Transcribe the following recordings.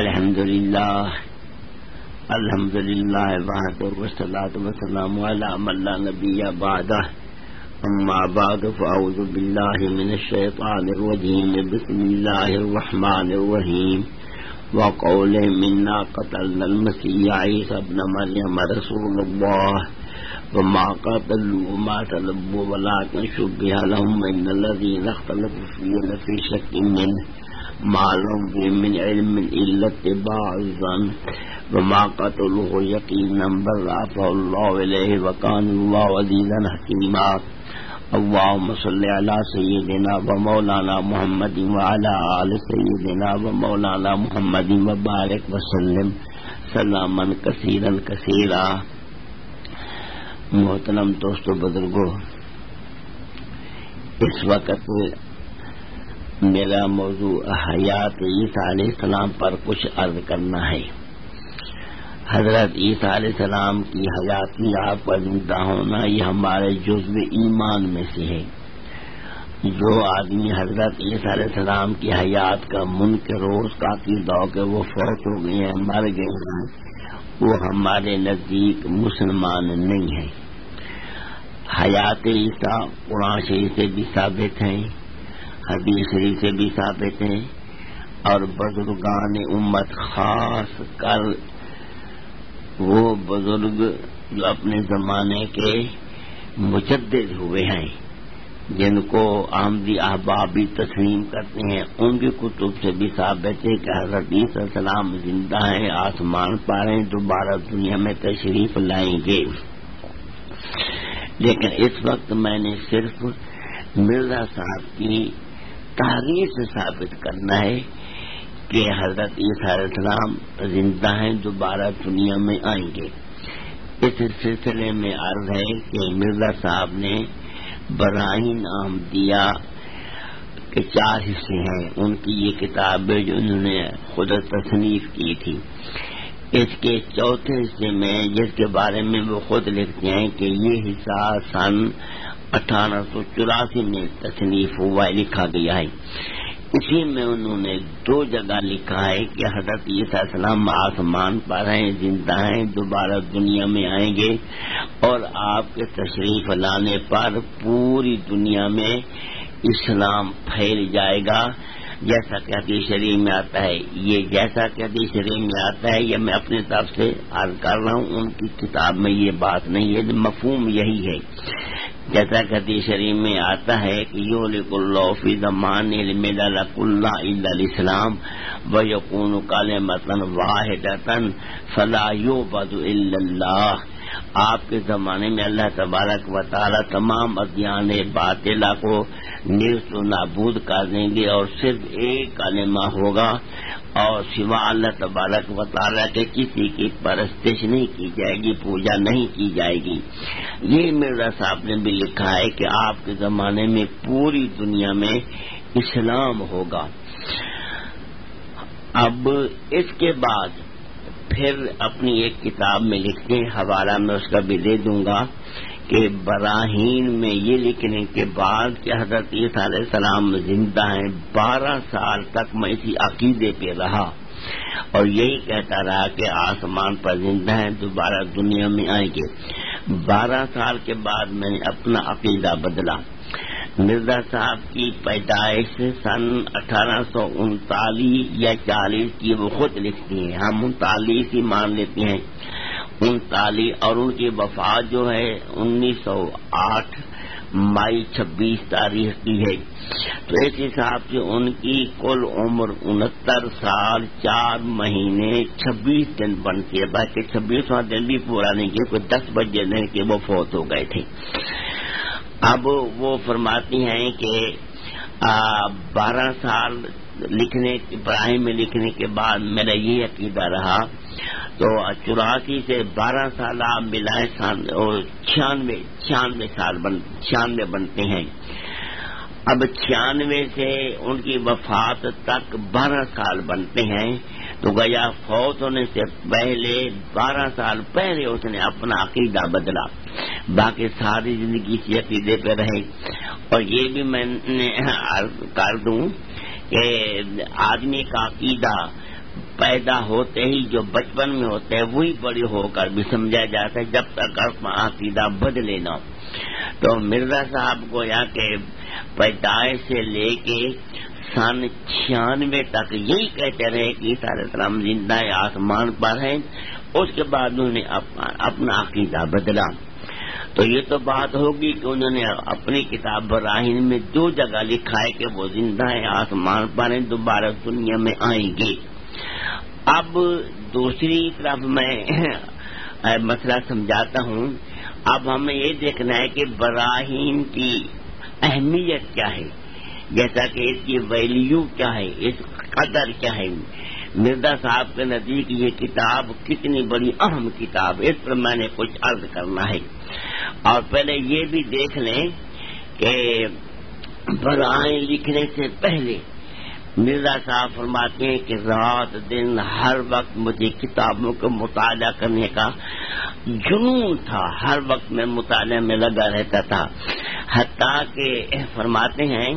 الحمد لله الحمد لله بعد والصلاة والسلام على من لا نبي بعده أما بعد فأعوذ بالله من الشيطان الرجيم بسم الله الرحمن الرحيم وقول منا قتلنا المسيح عيسى ابن مريم رسول الله وما قتلوا وما تلبوا، ولكن شبه لهم إن الذين اختلفوا فيه لفي شك منه۔ ما لهم من علم إلا اتباع الظن وما قتلوه يقينا بل رفعه الله إليه وكان الله عزيزا حكيما اللهم صل على سيدنا ومولانا محمد وعلى آل سيدنا ومولانا محمد وبارك وسلم سلاما كثيرا كثيرا محترم دوستو بزرگوں اس وقت میرا موضوع حیات عیسیٰ علیہ السلام پر کچھ عرض کرنا ہے۔ حضرت عیسیٰ علیہ السلام کی حیاتی آپ کا زندہ ہونا یہ ہمارے جزو ایمان میں سے ہے۔ جو آدمی حضرت عیسیٰ علیہ السلام کی حیات کا من کے روز کا دو کے وہ فوت ہو گئے ہیں، مر گئے ہیں، وہ ہمارے نزدیک مسلمان نہیں ہے حیات عیسیٰ قرآن شریف سے بھی ثابت ہیں۔ حدیث شریف سے بھی ثابت ہیں اور بزرگان امت خاص کر وہ بزرگ جو اپنے زمانے کے مجدد ہوئے ہیں، جن کو آمدی احبابی تسلیم کرتے ہیں۔ ان کی کتب سے بھی ثابت ہے کہ حضرت عیسی السلام زندہ ہیں، آسمان پا رہے ہیں، دوبارہ دنیا میں تشریف لائیں گے۔ لیکن اس وقت میں نے صرف مرزا صاحب کی تحریر سے ثابت کرنا ہے کہ حضرت عیسیٰ علیہ السلام زندہ ہیں دوبارہ دنیا میں آئیں گے۔ اس سلسلے میں عرض ہے کہ مرزا صاحب نے براہی نام دیا کہ چار حصے ہیں۔ ان کی یہ کتابیں جو انہوں نے خود تصنیف کی تھی۔ اس کے چوتھے حصے میں جس کے بارے میں وہ خود لکھتے ہیں کہ یہ حصہ سن اٹھارہ سو چوراسی میں تصنیف ہوا، لکھا گیا ہے۔ اسی میں انہوں نے دو جگہ لکھا ہے کہ حضرت عیسیٰ السلام آسمان پر ہیں، زندہ ہیں، دوبارہ دنیا میں آئیں گے اور آپ کے تشریف لانے پر پوری دنیا میں اسلام پھیل جائے گا۔ جیسا کہ حدیث شریف میں آتا ہے، یہ جیسا کہ حدیث شریف میں آتا ہے، یہ میں اپنی طرف سے عرض کر رہا ہوں، ان کی کتاب میں یہ بات نہیں ہے، مفہوم یہی ہے۔ جیسا کہ شریف میں آتا ہے کہ یو لک اللہ فی زمان لک اللہ الاسلام و یقون کال متن واحد فلاح بد اللہ۔ آپ کے زمانے میں اللہ تبارک و تعالی تمام ادیان باطلا کو نیز و نابود کر دیں گے اور صرف ایک کلمہ ہوگا۔ اور سوا اللہ تبارک و تعالیٰ کے کسی کی پرستش نہیں کی جائے گی، پوجا نہیں کی جائے گی۔ یہ مرزا صاحب نے بھی لکھا ہے کہ آپ کے زمانے میں پوری دنیا میں اسلام ہوگا۔ اب اس کے بعد پھر اپنی ایک کتاب میں لکھتے ہیں، حوالہ میں اس کا بھی دے دوں گا۔ کہ براہین میں یہ لکھنے کے بعد کہ حضرت عیسیٰ علیہ السلام زندہ ہیں، بارہ سال تک میں اسی عقیدے پہ رہا۔ اور یہی کہتا رہا کہ آسمان پر زندہ ہیں، دوبارہ دنیا میں آئیں گے۔ بارہ سال کے بعد میں نے اپنا عقیدہ بدلا۔ مرزا صاحب کی پیدائش سن اٹھارہ سو انتالیس یا چالیس کی وہ خود لکھتی ہیں۔ ہم انتالیس ہی مان لیتے ہیں۔ انتالیس اور ان کی وفات جو ہے انیس سو آٹھ مئی چھبیس تاریخ کی ہے۔ تو اس حساب سے ان کی کل عمر انہتر سال چار مہینے چھبیس دن بنتی ہے باقی چھبیسواں دن بھی پورا نہیں کیا، کوئی دس بجے دن کے وہ فوت ہو گئے تھے۔ اب وہ فرماتی ہیں کہ بارہ سال لکھنے، ابراہیم میں لکھنے کے بعد میرا یہ عقیدہ رہا تو چوراسی سے بارہ سال آپ ملائے چھیانوے چھیانوے سال بن، چھیانوے بنتے ہیں۔ اب چھیانوے سے ان کی وفات تک بارہ سال بنتے ہیں۔ تو گیا فوت ہونے سے پہلے بارہ سال پہلے اس نے اپنا عقیدہ بدلا۔ باقی ساری زندگی اسی عقیدے پہ رہے۔ اور یہ بھی میں نے کر دوں کہ آدمی کا عقیدہ پیدا ہوتے ہی جو بچپن میں ہوتے ہیں، وہی بڑی ہو کر بھی سمجھا جاتا ہے، جب تک عقیدہ بدلے نہ تو مرزا صاحب کو یا کہ پیدائش سے لے کے سن چھیانوے تک یہی کہتے رہے کہ سارے سلام زندہ آسمان پر ہیں۔ اس کے بعد انہوں نے اپنا عقیدہ بدلا۔ تو یہ تو بات ہوگی کہ انہوں نے اپنی کتاب براہین میں جو جگہ لکھا ہے کہ وہ زندہ ہے آسمان پر ہیں، دوبارہ دنیا میں آئیں گے۔ اب دوسری طرف میں مسئلہ سمجھاتا ہوں۔ اب ہمیں یہ دیکھنا ہے کہ براہین کی اہمیت کیا ہے۔ جیسا کہ اس کی ویلیو کیا ہے، اس قدر کیا ہے۔ مرزا صاحب کے نزدیک یہ کتاب کتنی بڑی اہم کتاب، اس پر میں نے کچھ عرض کرنا ہے۔ اور پہلے یہ بھی دیکھ لیں کہ برائیں لکھنے سے پہلے مرزا صاحب فرماتے ہیں کہ رات دن ہر وقت مجھے کتابوں کو مطالعہ کرنے کا جنون تھا، ہر وقت میں مطالعہ میں لگا رہتا تھا۔ حتیٰ کہ فرماتے ہیں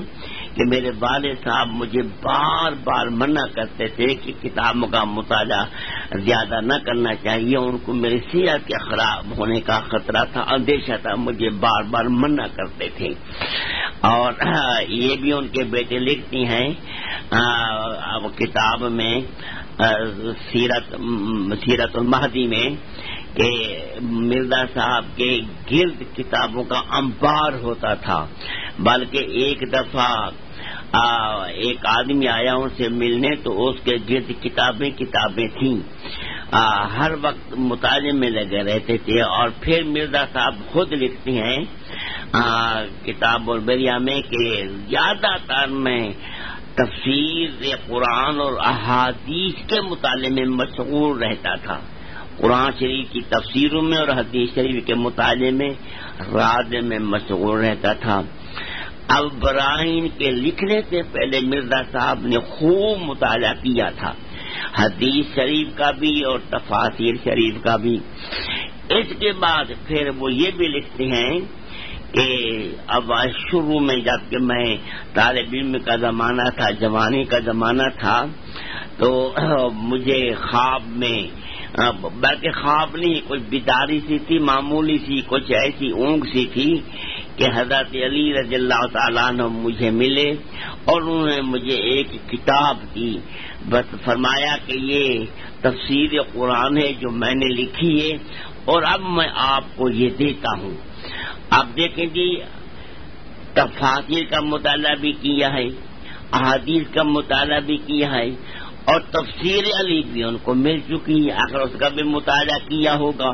کہ میرے والد صاحب مجھے بار بار منع کرتے تھے کہ کتابوں کا مطالعہ زیادہ نہ کرنا چاہیے، ان کو میری صحت کے خراب ہونے کا خطرہ تھا، اندیشہ تھا، مجھے بار بار منع کرتے تھے۔ اور یہ بھی ان کے بیٹے لکھتی ہیں کتاب میں سیرت سیرت المہدی میں کہ مرزا صاحب کے گرد کتابوں کا امپار ہوتا تھا، بلکہ ایک دفعہ ایک آدمی آیا ان سے ملنے تو اس کے گرد کتابیں کتابیں تھیں۔ ہر وقت مطالعے میں لگے رہتے تھے اور پھر مرزا صاحب خود لکھتے ہیں کتاب اور بریا میں کہ زیادہ تر میں تفسیر قرآن اور احادیث کے مطالعے میں مشغول رہتا تھا۔ قرآن شریف کی تفسیروں میں اور حدیث شریف کے مطالعے میں رات میں مشغول رہتا تھا۔ اب کے لکھنے سے پہلے مرزا صاحب نے خوب مطالعہ کیا تھا۔ حدیث شریف کا بھی اور تفاصیر شریف کا بھی۔ اس کے بعد پھر وہ یہ بھی لکھتے ہیں کہ اب شروع میں جبکہ میں طالب علم کا زمانہ تھا، جوانی کا زمانہ تھا، تو مجھے خواب میں بلکہ خواب نہیں کوئی بیداری سی تھی، معمولی سی، کچھ ایسی اونگ سی تھی کہ حضرت علی رضی اللہ تعالیٰ نے مجھے ملے اور انہوں نے مجھے ایک کتاب دی۔ بس فرمایا کہ یہ تفسیر قرآن ہے جو میں نے لکھی ہے اور اب میں آپ کو یہ دیتا ہوں۔ آپ دیکھیں جی تفاصر کا مطالعہ بھی کیا ہے، احادیث کا مطالعہ بھی کیا ہے اور تفسیر علی بھی ان کو مل چکی ہے۔ اگر اس کا بھی مطالعہ کیا ہوگا۔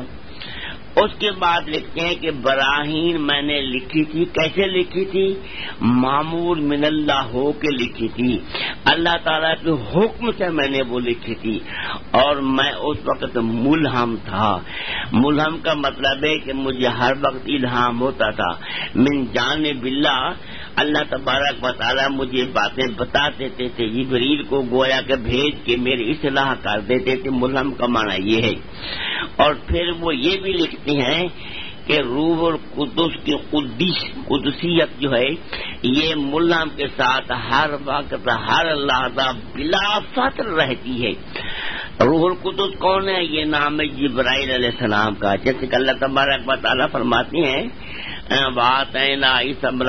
اس کے بعد لکھتے ہیں کہ براہین میں نے لکھی تھی، کیسے لکھی تھی؟ معمول من اللہ ہو کے لکھی تھی۔ اللہ تعالیٰ کے حکم سے میں نے وہ لکھی تھی۔ اور میں اس وقت ملہم تھا۔ ملہم کا مطلب ہے کہ مجھے ہر وقت الہام ہوتا تھا۔ من جان بلّہ اللہ تبارک و تعالیٰ مجھے باتیں بتا دیتے تھے، جبریل کو گویا کے بھیج کے میری اصلاح کر دیتے تھے، ملہم کا معنی یہ ہے۔ اور پھر وہ یہ بھی لکھتے ہیں کہ روح اور قدس کی قدس، قدسیت جو ہے، یہ ملام کے ساتھ ہر وقت ہر لحظہ بلا فطر رہتی ہے۔ روح القدس کون ہے؟ یہ نام ہے جبرائیل علیہ السلام کا۔ جیسے کہ اللہ تبارک و تعالیٰ فرماتی ہیں بات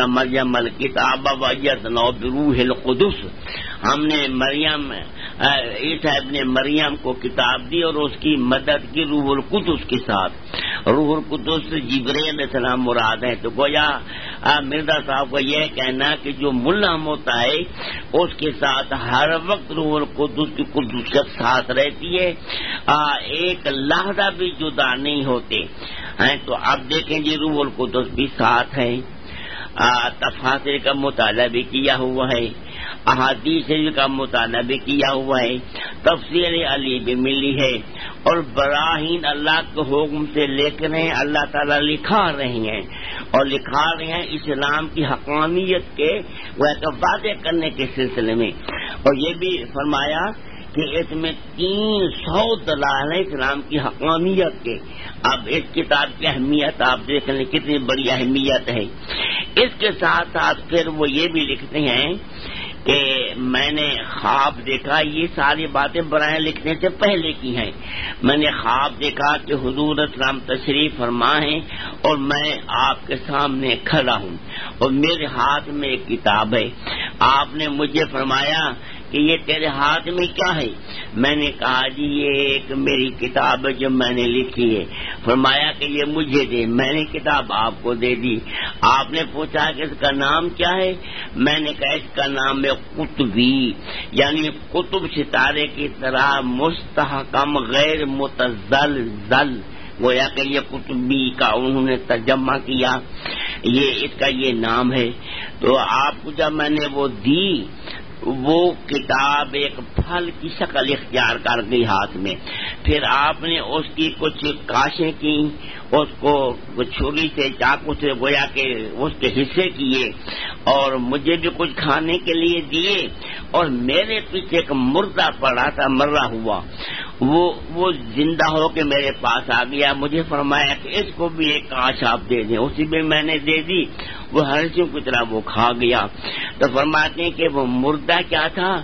مریم الکتاب ویت نو روح القدس۔ ہم نے مریم عیسیٰ ابن مریم کو کتاب دی اور اس کی مدد کی روح القدس کے ساتھ۔ روح القدس جبر علیہ السلام مراد ہے تو گویا مرزا صاحب کا یہ کہنا کہ جو ملم ہوتا ہے، اس کے ساتھ ہر وقت روح القدس کی قدوسیت ساتھ رہتی ہے۔ ایک لہذا بھی جدا نہیں ہوتے۔ ہیں، تو اب دیکھیں جی روح القدس بھی ساتھ ہے تفاصر کا مطالعہ بھی کیا ہوا ہے۔ احادیث کا مطالعہ بھی کیا ہوا ہے۔ تفصیل علی بھی ملی ہے۔ اور براہین اللہ کے حکم سے لکھ رہے ہیں، اللہ تعالیٰ لکھا رہے ہیں۔ اور لکھا رہے ہیں اسلام کی حقانیت کے وہ واضح کرنے کے سلسلے میں۔ اور یہ بھی فرمایا کہ اس میں تین سو دلال ہیں اسلام کی حقانیت کے۔ اب اس کتاب کی اہمیت آپ دیکھ لیں، کتنی بڑی اہمیت ہے۔ اس کے ساتھ ساتھ پھر وہ یہ بھی لکھتے ہیں کہ میں نے خواب دیکھا، یہ ساری باتیں برائے لکھنے سے پہلے کی ہیں۔ میں نے خواب دیکھا کہ حضور اسلام تشریف فرما ہے اور میں آپ کے سامنے کھڑا ہوں اور میرے ہاتھ میں ایک کتاب ہے۔ آپ نے مجھے فرمایا کہ یہ تیرے ہاتھ میں کیا ہے؟ میں نے کہا جی یہ ایک میری کتاب ہے جو میں نے لکھی ہے۔ فرمایا کہ یہ مجھے دے۔ میں نے کتاب آپ کو دے دی۔ آپ نے پوچھا کہ اس کا نام کیا ہے؟ میں نے کہا اس کا نام ہے قطبی یعنی قطب ستارے کی طرح مستحکم، غیر متزل زل گویا کہ یہ قطبی کا انہوں نے ترجمہ کیا۔ یہ اس کا یہ نام ہے۔ تو آپ کو جب میں نے وہ دی وہ کتاب ایک پھل کی شکل اختیار کر گئی ہاتھ میں۔ پھر آپ نے اس کی کچھ کاشیں کی، اس کو چھری سے چاقو سے گویا کے اس کے حصے کیے اور مجھے بھی کچھ کھانے کے لیے دیے اور میرے پیچھے ایک مردہ پڑا تھا مرا ہوا۔ وہ وہ زندہ ہو کے میرے پاس آ گیا، مجھے فرمایا کہ اس کو بھی ایک کاش آپ دے دیں۔ اسی میں میں نے دے دی، وہ ہرسوں کی طرح وہ کھا گیا۔ تو فرماتے ہیں کہ وہ مردہ کیا تھا؟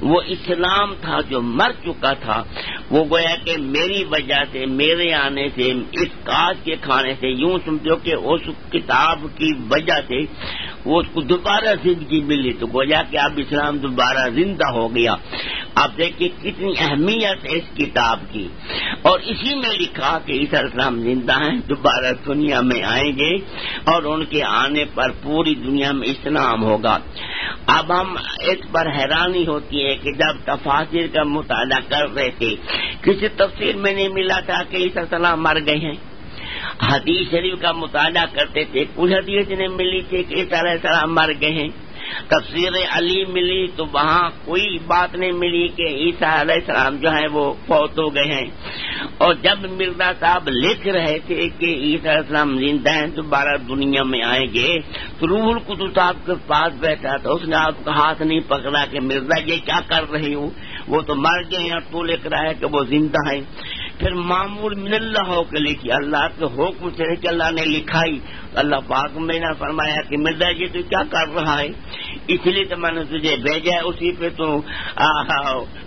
وہ اسلام تھا جو مر چکا تھا۔ وہ گویا کہ میری وجہ سے، میرے آنے سے، اس کاج کے کھانے سے، یوں سمجھو کہ اس کتاب کی وجہ سے وہ اس کو دوبارہ زندگی ملی۔ تو گویا کہ اب اسلام دوبارہ زندہ ہو گیا۔ آپ دیکھیے کتنی اہمیت ہے اس کتاب کی۔ اور اسی میں لکھا کہ عیسیٰ اسلام زندہ ہیں، دوبارہ دنیا میں آئیں گے اور ان کے آنے پر پوری دنیا میں اسلام ہوگا۔ اب ہم اس پر حیرانی ہوتی ہے کہ جب تفاصر کا مطالعہ کر رہے تھے، کسی تفصیل میں نہیں ملا تھا کہ عیسیٰ السلام مر گئے ہیں۔ حدیث شریف کا مطالعہ کرتے تھے، کچھ حدیث نے ملی تھی کہ عیسیٰ علیہ السلام مر گئے ہیں۔ تفسیر علی ملی تو وہاں کوئی بات نہیں ملی کہ عیسیٰ علیہ السلام جو ہے وہ فوت ہو گئے ہیں۔ اور جب مرزا صاحب لکھ رہے تھے کہ عیسیٰ علیہ السلام زندہ ہیں، دوبارہ دنیا میں آئیں گے، تو روح القدس صاحب کے پاس بیٹھا تھا۔ اس نے آپ کا ہاتھ نہیں پکڑا کہ مرزا یہ کیا کر رہی ہوں وہ تو مر گئے ہیں تو لکھ رہا ہے کہ وہ زندہ ہیں۔ پھر معمول من اللہ ہو کے لکھی۔ اللہ کے حکم سے کہ اللہ نے لکھائی۔ اللہ پاک میں نے فرمایا کہ مرزا جی تو کیا کر رہا ہے؟ اس لیے تو میں نے تجھے بھیجا ہے، اسی پہ تو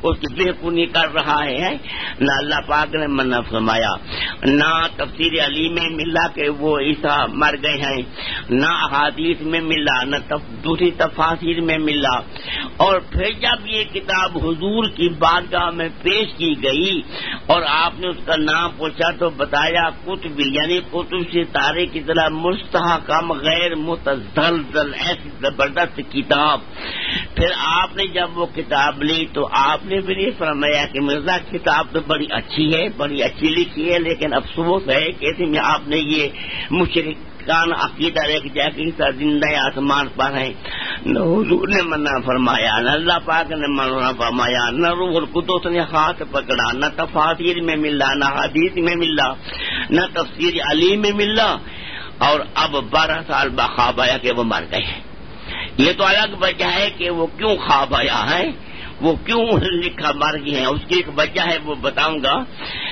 اس کی بے پونی کر رہا ہے نہ اللہ پاک نے منا فرمایا۔ نہ تفسیر علی میں ملا کہ وہ عیسا مر گئے ہیں، نہ احادیث میں ملا، نہ دوسری تفاصیر میں ملا۔ اور پھر جب یہ کتاب حضور کی بارگاہ میں پیش کی گئی اور آپ نے اس کا نام پوچھا تو بتایا کتب یعنی کتب سے کی طرح مستحکم غیر متزلزل، ایسی زبردست کتاب۔ پھر آپ نے جب وہ کتاب لی تو آپ نے بھی یہ فرمایا کہ مرزا، کتاب تو بڑی اچھی ہے، بڑی اچھی لکھی ہے، لیکن افسوس ہے کہ میں آپ نے یہ مشرق کان عقیدہ ایک جیسی زندہ آسمان پر ہے نہ حضور نے منع فرمایا، نہ اللہ پاک نے منع فرمایا، نہ روح القدس نے ہاتھ پکڑا، نہ تفاصیر میں ملا، نہ حدیث میں ملا، نہ تفسیر علی میں ملا۔ اور اب بارہ سال بخواب آیا کہ وہ مر گئے ہیں۔ یہ تو الگ وجہ ہے کہ وہ کیوں خواب آیا ہے، وہ کیوں لکھا مر گئے ہیں۔ اس کی ایک وجہ ہے، وہ بتاؤں گا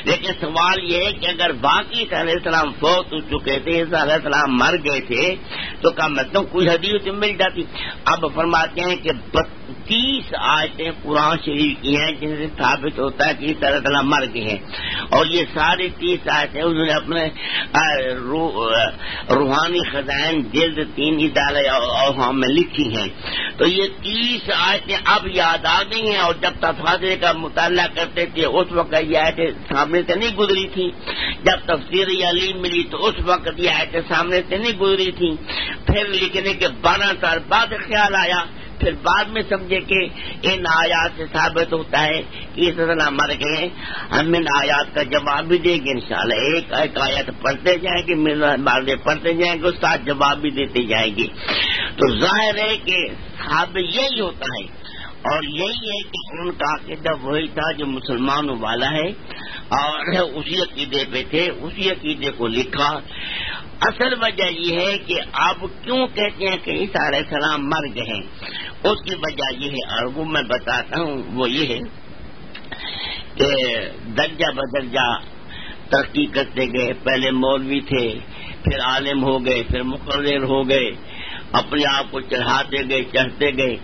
لیکن سوال یہ ہے کہ اگر باقی علیہ السلام فوت ہو چکے تھے علیہ السلام مر گئے تھے، تو کم مطلب کچھ حدیث مل جاتی۔ اب فرماتے ہیں کہ تیس آیتیں قرآن شریف کی ہیں جن سے ثابت ہوتا ہے کہ اس طرح تعالیٰ مر گئے ہیں۔ اور یہ ساری تیس آیتیں انہوں نے اپنے روحانی خزائن جلد تین ادارے اور میں لکھی ہیں۔ تو یہ تیس آیتیں اب یاد آ گئی ہیں اور جب تفاضے کا مطالعہ کرتے تھے، اس وقت یہ آیتیں سامنے سے نہیں گزری تھی۔ جب تفصیل علی ملی تو اس وقت یہ آیتیں سامنے سے نہیں گزری تھی۔ پھر لکھنے کے بارہ سال بعد خیال آیا۔ پھر بعد میں سمجھے کہ ان آیات سے ثابت ہوتا ہے کہ اس طرح مر گئے۔ ہم ان آیات کا جواب بھی دیں گے انشاءاللہ۔ ایک ایک آیات پڑھتے جائیں گے بارے پڑھتے جائیں گے، اس کا جواب بھی دیتے جائیں گے۔ تو ظاہر ہے کہ ثابت یہی ہوتا ہے۔ اور یہی ہے کہ ان کا عقیدہ وہی تھا جو مسلمانوں والا ہے۔ اور اسی عقیدے پہ تھے، اسی عقیدے کو لکھا۔ اصل وجہ یہ ہے کہ آپ کیوں کہتے ہیں کہ عیسیٰ علیہ السلام مر گئے اس کی وجہ یہ ہے، اور وہ میں بتاتا ہوں، وہ یہ ہے کہ درجہ بدرجہ ترقی کرتے گئے۔ پہلے مولوی تھے، پھر عالم ہو گئے، پھر مقرر ہو گئے۔ اپنے آپ کو چڑھاتے گئے، چڑھتے گئے۔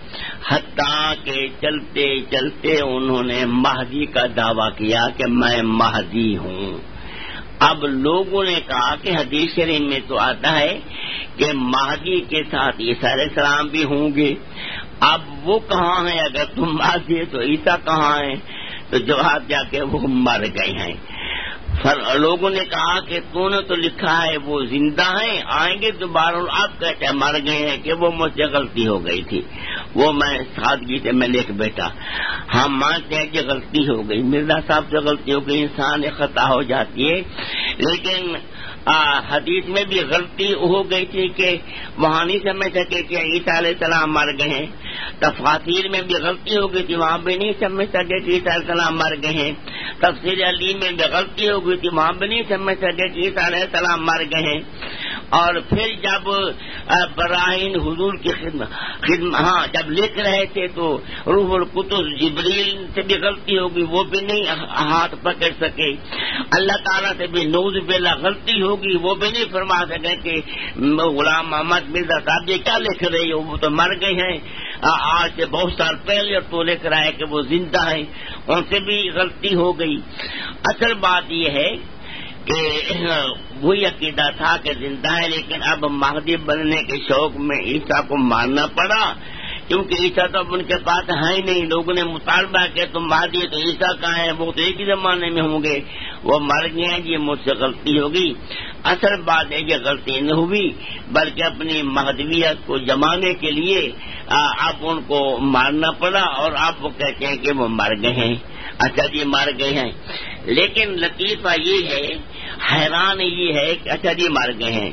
حتیٰ کہ چلتے چلتے انہوں نے مہدی کا دعویٰ کیا کہ میں مہدی ہوں۔ اب لوگوں نے کہا کہ حدیث شریف میں تو آتا ہے کہ مہدی کے ساتھ عیسیٰ علیہ السلام بھی ہوں گے۔ اب وہ کہاں ہیں؟ اگر تم مہدی تو عیسیٰ کہاں ہیں؟ تو جواب جا کے وہ مر گئے ہیں۔ لوگوں نے کہا کہ تو نے تو لکھا ہے وہ زندہ ہیں، آئیں گے تو دوبارہ آپ کہتے ہیں، مر گئے ہیں کہ وہ مجھ سے غلطی ہو گئی تھی۔ وہ میں سادگی سے میں لکھ بیٹا ہم مانتے ہیں کہ غلطی ہو گئی۔ مرزا صاحب سے غلطی ہو گئی، انسان خطا ہو جاتی ہے۔ لیکن حدیث میں بھی غلطی ہو گئی تھی کہ وہاں نہیں سمجھ سکے کہ عیسیٰ علیہ السلام مر گئے ہیں۔ تفاصیر میں بھی غلطی ہو گئی تھی وہاں بھی نہیں سمجھ سکے کہ عیسیٰ علیہ السلام مر گئے ہیں۔ تفصیل علی میں بھی غلطی ہو گئی تھی وہاں بھی نہیں سمجھ سکے کہ عیسیٰ علیہ السلام مر گئے ہیں۔ اور پھر جب براہین حضور کی خدمت ہاں جب لکھ رہے تھے تو روح القتب جبریل سے بھی غلطی ہوگی، وہ بھی نہیں ہاتھ پکڑ سکے۔ اللہ تعالیٰ سے بھی نوز بلا غلطی ہوگی، وہ بھی نہیں فرما سکے کہ غلام محمد مرزا صاحب یہ کیا لکھ رہے ہو؟ وہ تو مر گئے ہیں۔ آج سے بہت سال پہلے تو لکھ رہا ہے کہ وہ زندہ ہیں، ان سے بھی غلطی ہو گئی۔ اصل بات یہ ہے کہ وہی عقیدہ تھا کہ زندہ ہے، لیکن اب مہدی بننے کے شوق میں عیسیٰ کو مارنا پڑا۔ کیونکہ عیسیٰ تو اب ان کے پاس ہے ہی نہیں۔ لوگوں نے مطالبہ کیا تم مہدی تو عیسیٰ کہاں ہے، وہ تو ایک ہی زمانے میں ہوں گے۔ وہ مر گئے ہیں، یہ مجھ سے غلطی ہوگی۔ اصل بات ہے کہ غلطی نہیں ہوئی، بلکہ اپنی مہدویت کو جمانے کے لیے اب ان کو مارنا پڑا اور آپ وہ کہتے ہیں کہ وہ مر گئے ہیں۔ اچھا جی مر گئے ہیں۔ لیکن لطیفہ یہ ہے، حیران یہ ہے کہ اچھا جی مر گئے ہیں۔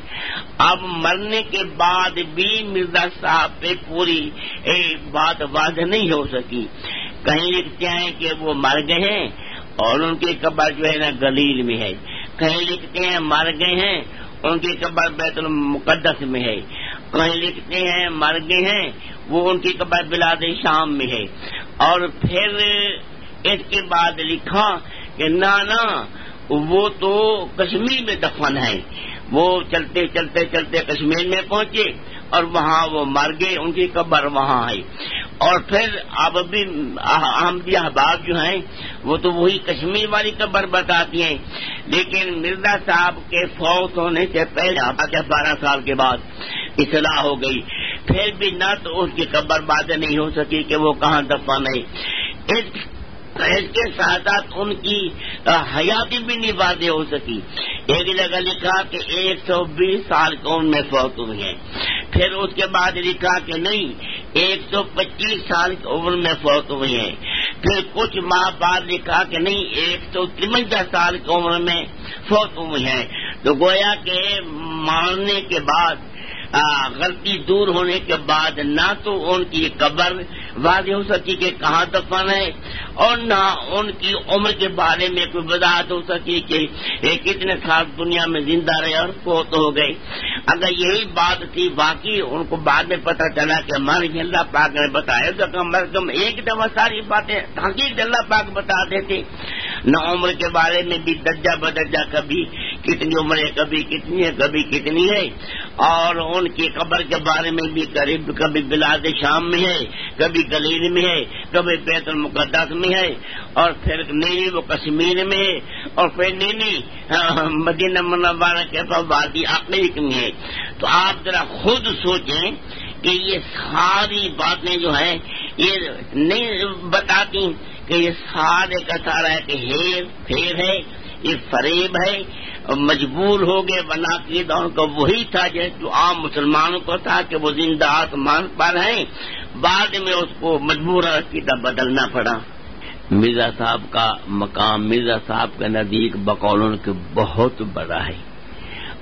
اب مرنے کے بعد بھی مرزا صاحب پہ پوری بات واضح نہیں ہو سکی۔ کہیں لکھتے ہیں کہ وہ مر گئے ہیں اور ان کی قبر جو ہے نا گلیل میں ہے۔ کہیں لکھتے ہیں مر گئے ہیں، ان کی قبر بیت المقدس میں ہے۔ کہیں لکھتے ہیں مر گئے ہیں، وہ ان کی قبر بلاد شام میں ہے۔ اور پھر اس کے بعد لکھا کہ نانا، وہ تو کشمیر میں دفن ہے وہ چلتے چلتے چلتے کشمیر میں پہنچے اور وہاں وہ مر گئے، ان کی قبر وہاں ہے اور پھر اب بھی احمدی احباب جو ہیں، وہ تو وہی کشمیر والی قبر بتاتی ہیں۔ لیکن مرزا صاحب کے فوت ہونے سے پہلے بارہ سال کے بعد اصلاح ہو گئی۔ پھر بھی نہ تو اس کی قبر باتیں نہیں ہو سکی کہ وہ کہاں دفن ہے اس کے ساتھ ساتھ ان کی حیاتی بھی نہیں واضح ہو سکی۔ ایک جگہ لکھا کہ ایک سو بیس سال کی عمر میں فوت ہوئی ہیں۔ پھر اس کے بعد لکھا کہ نہیں، ایک سو پچیس سال کی عمر میں فوت ہوئی ہیں۔ پھر کچھ ماہ بعد لکھا کہ نہیں، ایک سو ترونجا سال کی عمر میں فوت ہوئی ہیں۔ تو گویا کے مارنے کے بعد غلطی دور ہونے کے بعد نہ تو ان کی قبر واضح ہو سکی کہ کہاں دفن ہے اور نہ ان کی عمر کے بارے میں کوئی وضاحت ہو سکی کہ یہ کتنے سال دنیا میں زندہ رہے اور فوت ہو گئے۔ اگر یہی بات تھی باقی ان کو بعد میں پتہ چلا کہ ہمارے اللہ پاک نے بتایا۔ تو کم از کم ایک دفعہ ساری باتیں حقیقت اللہ پاک بتا دیتے۔ نہ عمر کے بارے میں بھی درجہ بدرجہ کبھی، کتنی عمر ہے کبھی، کتنی ہے کبھی، کتنی ہے۔ اور ان کی قبر کے بارے میں بھی قریب کبھی بلاد شام میں ہے، کبھی گلیل میں ہے، کبھی بیت المقدس میں ہے، اور پھر نینی وہ کشمیر میں ہے، اور پھر نینی مدینہ منورہ کے وادی عقیق میں ہے۔ تو آپ ذرا خود سوچیں کہ یہ ساری باتیں جو ہیں، یہ نہیں بتاتی کہ یہ سارے کا سارا ہے کہ ہیر، پھیر ہے، یہ فریب ہے مجبور ہو گئے بنا کی دور کا وہی تھا جو عام مسلمانوں کو تھا کہ وہ زندہ آسمان پر ہیں۔ بعد میں اس کو مجبور عقیدہ بدلنا پڑا۔ مرزا صاحب کا مقام، مرزا صاحب کے نزدیک بقول کے بہت بڑا ہے۔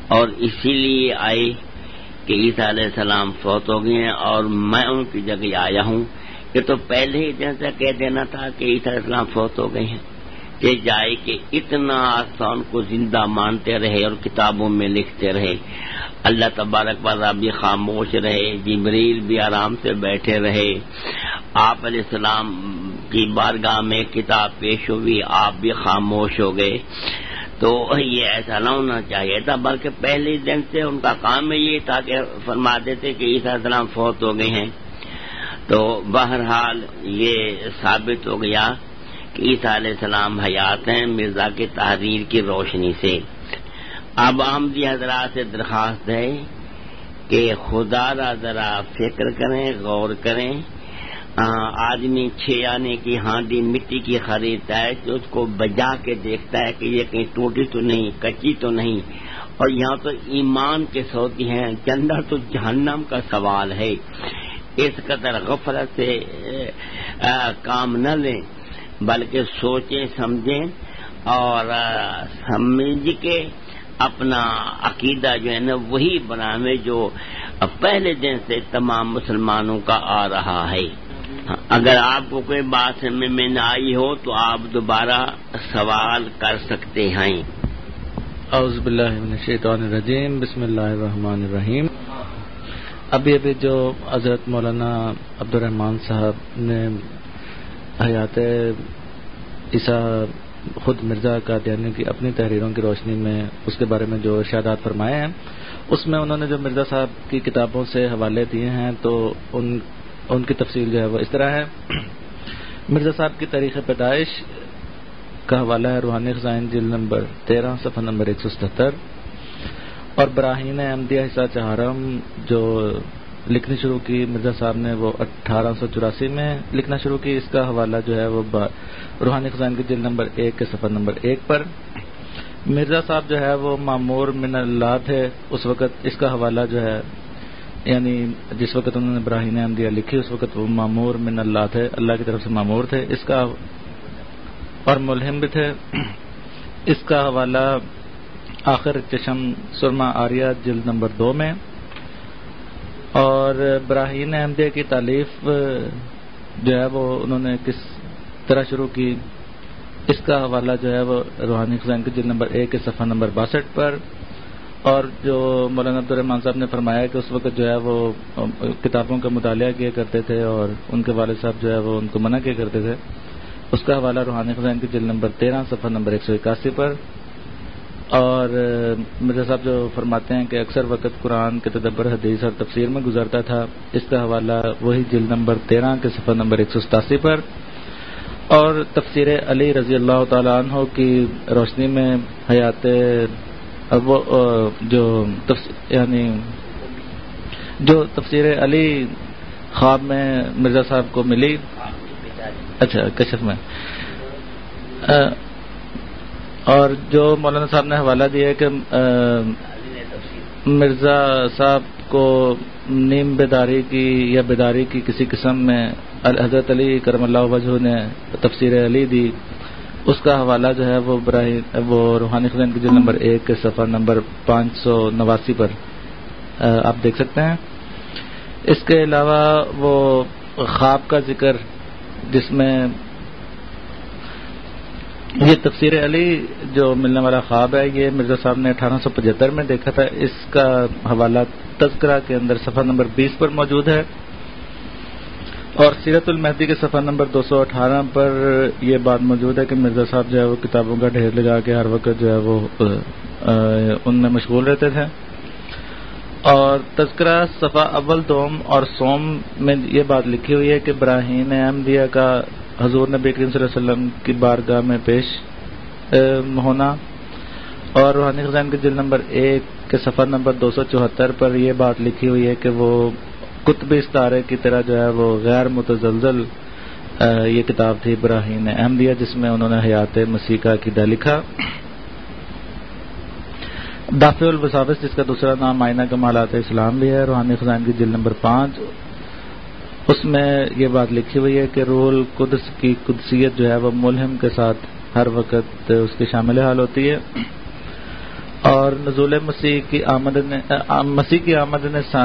اور اسی لیے آئے کہ عیسیٰ علیہ السلام فوت ہو گئے ہیں اور میں ان کی جگہ آیا ہوں۔ یہ تو پہلے ہی جیسا کہہ دینا تھا کہ عیسیٰ علیہ السلام فوت ہو گئے ہیں۔ کہ جائے کہ اتنا آسان کو زندہ مانتے رہے اور کتابوں میں لکھتے رہے۔ اللہ تبارک بازا بھی خاموش رہے، جبریل بھی آرام سے بیٹھے رہے۔ آپ علیہ السلام کی بارگاہ میں کتاب پیش ہوئی، آپ بھی خاموش ہو گئے۔ تو یہ ایسا نہ ہونا چاہیے تھا، بلکہ پہلے دن سے ان کا کام میں یہ تھا کہ فرما دیتے کہ عیسیٰ السلام فوت ہو گئے ہیں۔ تو بہرحال یہ ثابت ہو گیا کہ عیسیٰ علیہ السلام حیات ہیں مرزا کے تحریر کی روشنی سے۔ اب آمدی حضرات سے درخواست ہے کہ خدا را ذرا فکر کریں، غور کریں۔ آدمی چھ آنے کی ہانڈی مٹی کی خریدتا ہے تو اس کو بجا کے دیکھتا ہے کہ یہ کہیں ٹوٹی تو نہیں، کچی تو نہیں۔ اور یہاں تو ایمان کے سوتی ہیں، چندہ تو جہنم کا سوال ہے۔ اس قدر غفلت سے کام نہ لیں۔ بلکہ سوچیں، سمجھیں اور سمجھ کے اپنا عقیدہ جو ہے نا وہی بناوے جو پہلے دن سے تمام مسلمانوں کا آ رہا ہے۔ ہاں، اگر آپ کو کوئی بات سمجھ میں نہ آئی ہو تو آپ دوبارہ سوال کر سکتے ہیں۔ اعوذ باللہ من الشیطان الرجیم، بسم اللہ الرحمن الرحیم۔ ابھی ابھی جو حضرت مولانا عبد الرحمان صاحب نے حیات عیسیٰ خود مرزا کا دینے کی اپنی تحریروں کی روشنی میں اس کے بارے میں جو ارشادات فرمائے ہیں، اس میں انہوں نے جو مرزا صاحب کی کتابوں سے حوالے دیے ہیں تو ان ان کی تفصیل جو ہے وہ اس طرح ہے۔ مرزا صاحب کی تاریخ پیدائش کا حوالہ ہے، روحانی خزائن جل نمبر تیرہ، صفحہ نمبر ایک سو ستہتر۔ اور براہین احمدیہ حصہ چہارم جو لکھنی شروع کی مرزا صاحب نے وہ اٹھارہ سو چوراسی میں لکھنا شروع کی۔ اس کا حوالہ جو ہے وہ روحانی خزان کی جل نمبر ایک کے سفر نمبر ایک پر۔ مرزا صاحب جو ہے وہ معمور من اللہ تھے۔ اس وقت اس کا حوالہ جو ہے یعنی جس وقت انہوں نے براہین احمدیہ لکھی، اس وقت وہ معمور من اللہ تھے۔ اللہ کی طرف سے معمور تھے۔ اس کا اور ملہم بھی تھے۔ اس کا حوالہ آخر چشم سرما آریہ جلد نمبر دو میں۔ اور براہین احمدیہ کی تعلیف جو ہے وہ انہوں نے کس طرح شروع کی، اس کا حوالہ جو ہے وہ روحانی خزان کی جلد نمبر ایک کے صفحہ نمبر باسٹھ پر، اور جو مولانا عبدالرحمان صاحب نے فرمایا کہ اس وقت جو ہے وہ کتابوں کا مطالعہ کیا کرتے تھے اور ان کے والد صاحب جو ہے وہ ان کو منع کیا کرتے تھے، اس کا حوالہ روحانی خزان کی جلد نمبر تیرہ، صفحہ نمبر ایک سو اکاسی پر۔ اور مرزا صاحب جو فرماتے ہیں کہ اکثر وقت قرآن کے تدبر حدیث اور تفسیر میں گزرتا تھا، اس کا حوالہ وہی جلد نمبر تیرہ کے صفحہ نمبر ایک سو ستاسی پر۔ اور تفسیر علی رضی اللہ تعالیٰ عنہ کی روشنی میں حیات وہ جو یعنی جو تفسیر علی خواب میں مرزا صاحب کو ملی۔ اچھا کشف میں۔ اور جو مولانا صاحب نے حوالہ دیا کہ مرزا صاحب کو نیم بیداری کی یا بیداری کی کسی قسم میں حضرت علی کرم اللہ وجہ نے تفسیر علی دی، اس کا حوالہ جو ہے وہ براہ، وہ روحانی خزین کی جو نمبر ایک کے سفر نمبر پانچ سو نواسی پر آپ دیکھ سکتے ہیں۔ اس کے علاوہ وہ خواب کا ذکر جس میں یہ تفسیر علی جو ملنے والا خواب ہے، یہ مرزا صاحب نے اٹھارہ سو پچہتر میں دیکھا تھا۔ اس کا حوالہ تذکرہ کے اندر سفر نمبر بیس پر موجود ہے۔ اور سیرت المہدی کے صفحہ نمبر دو سو اٹھارہ پر یہ بات موجود ہے کہ مرزا صاحب جو ہے وہ کتابوں کا ڈھیر لگا کے ہر وقت جو ہے وہ ان میں مشغول رہتے تھے۔ اور تذکرہ صفحہ اول دوم اور سوم میں یہ بات لکھی ہوئی ہے کہ براہین احمدیہ کا حضور نبی کریم صلی اللہ علیہ وسلم کی بارگاہ میں پیش ہونا۔ اور روحانی خزان کے جلد نمبر ایک کے سفر نمبر دو سو چوہتر پر یہ بات لکھی ہوئی ہے کہ وہ قطب استارے کی طرح جو ہے وہ غیر متزلزل یہ کتاب تھی ابراہیم نے احمدیہ، جس میں انہوں نے حیات مسیح کا عقیدہ لکھا۔ دافع البسافس جس کا دوسرا نام معائنہ کمالات اسلام بھی ہے، روحانی خزان کی جلد نمبر پانچ۔ اس میں یہ بات لکھی ہوئی ہے کہ رول قدس کی قدسیت جو ہے وہ ملہم کے ساتھ ہر وقت اس کی شامل حال ہوتی ہے۔ اور نزول مسیح کی آمد نے مسیح کی آمد نے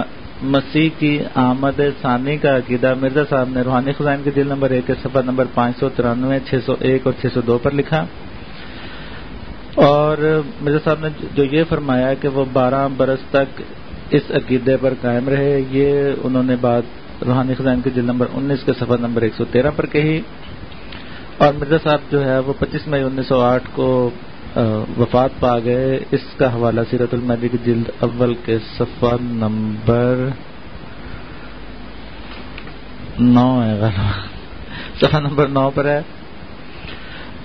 مسیح کی آمد ثانی کا عقیدہ مرزا صاحب نے روحانی خزائن کے دل نمبر ایک سفر نمبر پانچ سو ترانوے، چھ سو ایک اور چھ سو دو پر لکھا۔ اور مرزا صاحب نے جو یہ فرمایا کہ وہ بارہ برس تک اس عقیدے پر قائم رہے، یہ انہوں نے بات روحانی خزائن کے دل نمبر انیس کے سفر نمبر ایک سو تیرہ پر کہی۔ اور مرزا صاحب جو ہے وہ پچیس مئی انیس سو آٹھ کو وفات پا گئے۔ اس کا حوالہ سیرت المہدی کی جلد اول کے صفحہ نمبر نو ہے صفحہ نمبر نو پر ہے۔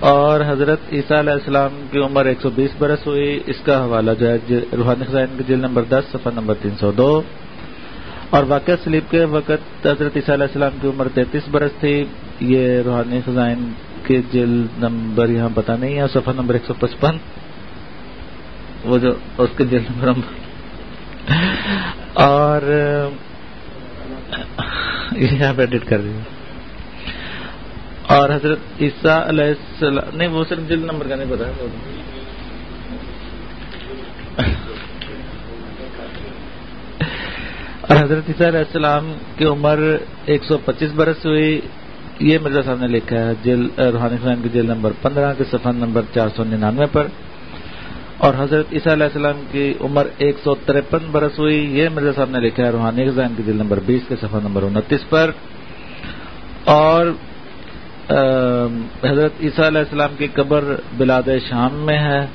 اور حضرت عیسیٰ علیہ السلام کی عمر ایک سو بیس برس ہوئی۔ اس کا حوالہ جو ہے، روحانی خزائن کی جلد نمبر دس، صفحہ نمبر تین سو دو۔ اور واقع سلیب کے وقت حضرت عیسیٰ علیہ السلام کی عمر تینتیس برس تھی۔ یہ روحانی خزائن کے جلد نمبر یہاں پتا نہیں ہے، صفحہ نمبر ایک سو پچپن۔ وہ جو اس کے جلد نمبر اور یہاں پہ ایڈٹ کر دیا اور حضرت عیسیٰ علیہ السلام نہیں، وہ صرف جلد نمبر کا نہیں پتا اور حضرت عیسیٰ علیہ السلام کی عمر ایک سو پچیس برس ہوئی، یہ مرزا صاحب نے لکھا ہے جل روحانی خان کی جیل نمبر پندرہ کے سفر نمبر چار سو ننانوے پر۔ اور حضرت عیسیٰ علیہ السلام کی عمر ایک سو ترپن برس ہوئی، یہ مرزا صاحب نے لکھا ہے، روحانی خزان کی جیل نمبر بیس کے سفر نمبر انتیس پر۔ اور حضرت عیسیٰ علیہ السلام کی قبر بلاد شام میں ہے۔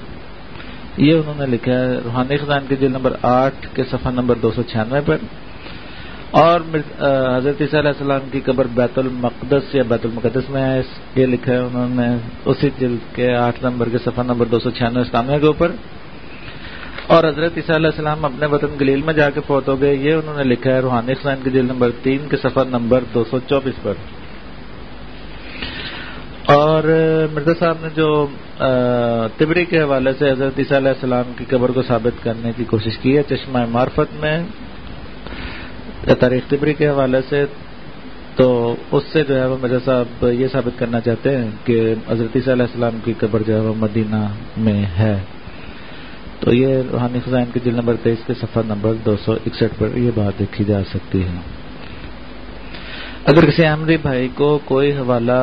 یہ انہوں نے لکھا ہے، روحانی خزان کی جلد نمبر آٹھ کے صفحہ نمبر دو سو چھیانوے پر۔ اور حضرت عیسیٰ علیہ السلام کی قبر بیت المقدس یا بیت المقدس میں ہے یہ لکھا ہے انہوں نے اسی جلد کے آٹھ نمبر کے صفحہ نمبر دو سو چھیانوے استعمال کے اوپر۔ اور حضرت عیسیٰ علیہ السلام اپنے وطن گلیل میں جا کے فوت ہو گئے، یہ انہوں نے لکھا ہے، روحانی خزان کی جلد نمبر تین کے سفر نمبر دو سو چوبیس پر۔ اور مرزا صاحب نے جو تبری کے حوالے سے حضرت عیسیٰ علیہ السلام کی قبر کو ثابت کرنے کی کوشش کی ہے، چشمہ معرفت میں تاریخ تبری کے حوالے سے، تو اس سے جو ہے وہ مرزا صاحب یہ ثابت کرنا چاہتے ہیں کہ حضرت عیسیٰ علیہ السلام کی قبر جو ہے وہ مدینہ میں ہے۔ تو یہ روحانی خزائن کی جل نمبر تیئیس کے سفر نمبر دو سو اکسٹھ پر یہ بات دیکھی جا سکتی ہے۔ اگر کسی احمدی بھائی کو کوئی حوالہ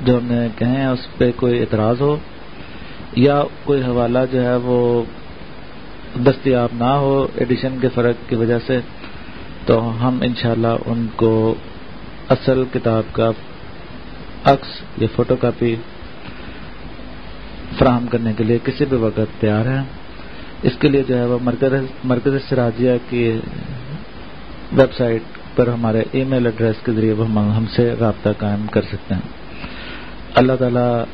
جو ہم نے کہیں اس پہ کوئی اعتراض ہو یا کوئی حوالہ جو ہے وہ دستیاب نہ ہو ایڈیشن کے فرق کی وجہ سے، تو ہم انشاءاللہ ان کو اصل کتاب کا عکس یا فوٹو کاپی فراہم کرنے کے لیے کسی بھی وقت تیار ہیں۔ اس کے لیے جو ہے وہ مرکز سراجیہ کی ویب سائٹ پر ہمارے ای میل ایڈریس کے ذریعے وہ ہم سے رابطہ قائم کر سکتے ہیں۔ اللہ تعالیٰ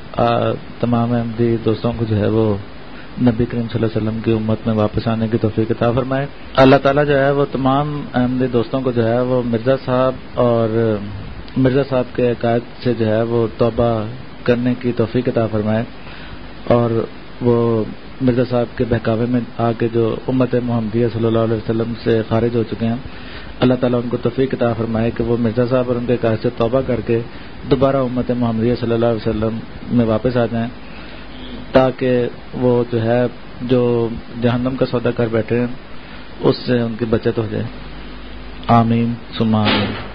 تمام احمدی دوستوں کو جو ہے وہ نبی کریم صلی اللہ علیہ وسلم کی امت میں واپس آنے کی توفیق عطا فرمائے۔ اللہ تعالیٰ جو ہے وہ تمام احمدی دوستوں کو جو ہے وہ مرزا صاحب اور مرزا صاحب کے عقائد سے جو ہے وہ توبہ کرنے کی توفیق عطا فرمائے اور وہ مرزا صاحب کے بہکاوے میں آ کے جو امت محمدیہ صلی اللہ علیہ وسلم سے خارج ہو چکے ہیں۔ اللہ تعالیٰ ان کو توفیق عطا فرمائے کہ وہ مرزا صاحب اور ان کے کاج سے توبہ کر کے دوبارہ امت محمدیہ صلی اللہ علیہ وسلم میں واپس آ جائیں تاکہ وہ جو ہے جو جہنم کا سودا کر بیٹھے ہیں، اس سے ان کی بچت ہو جائے۔ آمین سما آمین۔